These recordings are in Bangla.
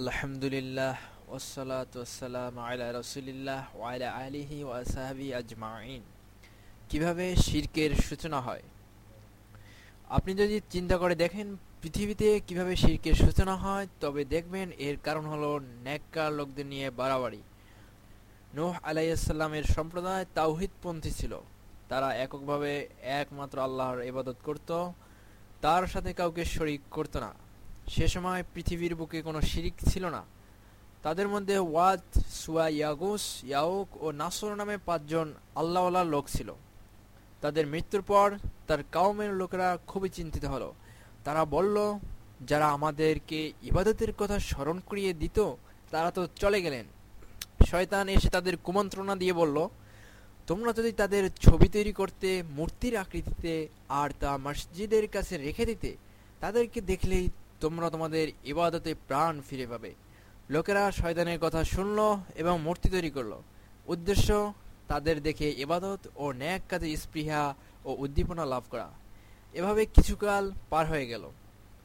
আলহামদুলিল্লাহ ওসালাত ওসালাম আলা রসুলিল্লাহ ওয়ালা আলিহি ওয়াসাহাবি আজমাইন কীভাবে শিরকের সূচনা হয়? আপনি যদি চিন্তা করে দেখেন, পৃথিবীতে কীভাবে শিরকের সূচনা হয়, তবে দেখবেন এর কারণ হলো ন্যাক্কার লোকদের নিয়ে বাড়াবাড়ি। নোহ আলাইসাল্লামের সম্প্রদায় তাওহিদপন্থী ছিল। তারা এককভাবে একমাত্র আল্লাহর ইবাদত করত, তার সাথে কাউকে শরিক করত না। সে সময় পৃথিবীর বুকে কোনো শিরিক ছিল না। তাদের মধ্যে ওয়াদ, সুয়া ইয়াগুস, ইয়াউক ও নাসর নামে পাঁচজন আল্লাহওয়ালা লোক ছিল। তাদের মৃত্যুর পর তার কাউমের লোকেরা খুবই চিন্তিত হলো। তারা বলল, যারা আমাদেরকে ইবাদতের কথা স্মরণ করিয়ে দিত, তারা তো চলে গেলেন। শয়তান এসে তাদের কুমন্ত্রণা দিয়ে বলল, তোমরা যদি তাদের ছবি তৈরি করতে, মূর্তির আকৃতিতে আর তা মসজিদের কাছে রেখে দিতে, তাদেরকে দেখলেই তোমরা তোমাদের ইবাদতে প্রাণ ফিরে পাবে। লোকেরা শয়তানের কথা শুনল এবং মূর্তি তৈরি করল। উদ্দেশ্য, তাদের দেখে ইবাদত ও ন্যাক কাজে স্পৃহা ও উদ্দীপনা লাভ করা। এভাবে কিছুকাল পার হয়ে গেল।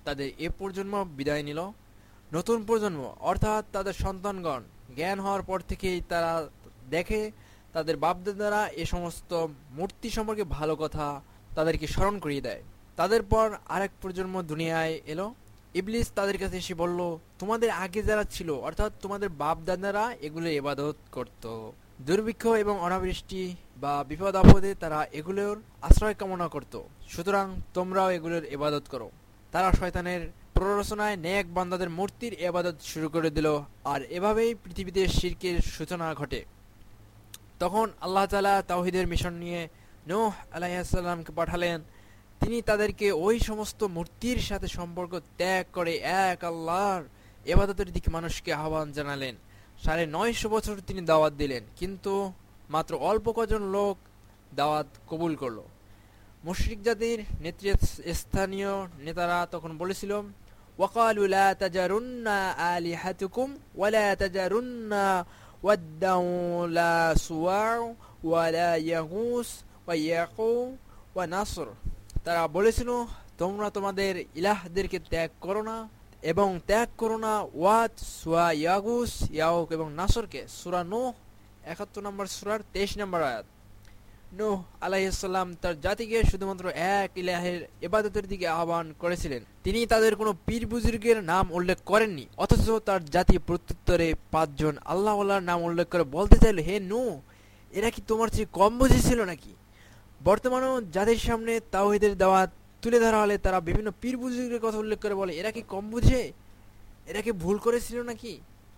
তাদের এ প্রজন্ম বিদায় নিল। নতুন প্রজন্ম, অর্থাৎ তাদের সন্তানগণ, জ্ঞান হওয়ার পর থেকেই তারা দেখে তাদের বাপদাদারা এ সমস্ত মূর্তি সম্পর্কে ভালো কথা তাদেরকে স্মরণ করিয়ে দেয়। তাদের পর আরেক প্রজন্ম দুনিয়ায় এলো। ইবলিস তাদের কাছে এসে বলল, তোমাদের আগে যারা ছিল, অর্থাৎ তোমাদের বাপ দাদারা এগুলো ইবাদত করত। দুর্ভিক্ষ এবং অনাবৃষ্টি বা বিপদ আপদে তারা এগুলোর আশ্রয় কামনা করত। সুতরাং তোমরাও এগুলোর ইবাদত করো। তারা শয়তানের প্ররোচনায় নেক বান্দাদের মূর্তির এবাদত শুরু করে দিল, আর এভাবেই পৃথিবীতে শিরকের সূচনা ঘটে। তখন আল্লাহ তালা তাওহিদের মিশন নিয়ে নোহ আলাইসাল্লামকে পাঠালেন তিনি তাদেরকে ওই সমস্ত মূর্তির সাথে সম্পর্ক ত্যাগ করে এক আল্লাহর এবাদতের দিকে মানুষকে আহ্বান জানালেন সাড়ে নয়শো বছর তিনি দাওয়াত দিলেন কিন্তু মাত্র অল্প কজন লোক দাওয়াত কবুল করলো মুশরিক জাতির নেতৃস্থানীয় নেতারা তখন বলেছিল وقالوا لا تجرن آلهتكم ولا تجرن ودا لا سواع ولا يغوس ويعقوب ونصر তারা বলেছিল, তোমরা তোমাদের ইলাহদেরকে ত্যাগ করো না এবং ত্যাগ করো না ওয়াত সুয়া ইয়াগুস ইয়াউক এবং নাসরকে। সুরা নো একাত্তর নম্বর সুরার তেইশ নম্বর আয়াত। নোহ আলাইসাল্লাম তার জাতিকে শুধুমাত্র এক ইলাহের এবাদতের দিকে আহ্বান করেছিলেন। তিনি তাদের কোনো পীর বুজুর্গের নাম উল্লেখ করেননি, অথচ তার জাতি প্রত্যুত্তরে পাঁচজন আল্লাহর নাম উল্লেখ করে বলতে চাইল, হে নো এরা কি তোমার চেয়ে কম বুঝেছিল নাকি? বর্তমানেও যাদের সামনে তাওহিদের দাওয়াত তুলে ধরা হলে তারা বিভিন্ন পীর বুজুর্গের কথা উল্লেখ করে বলে, এরা কি কম বুঝে? এরা কি ভুল করেছিল নাকি?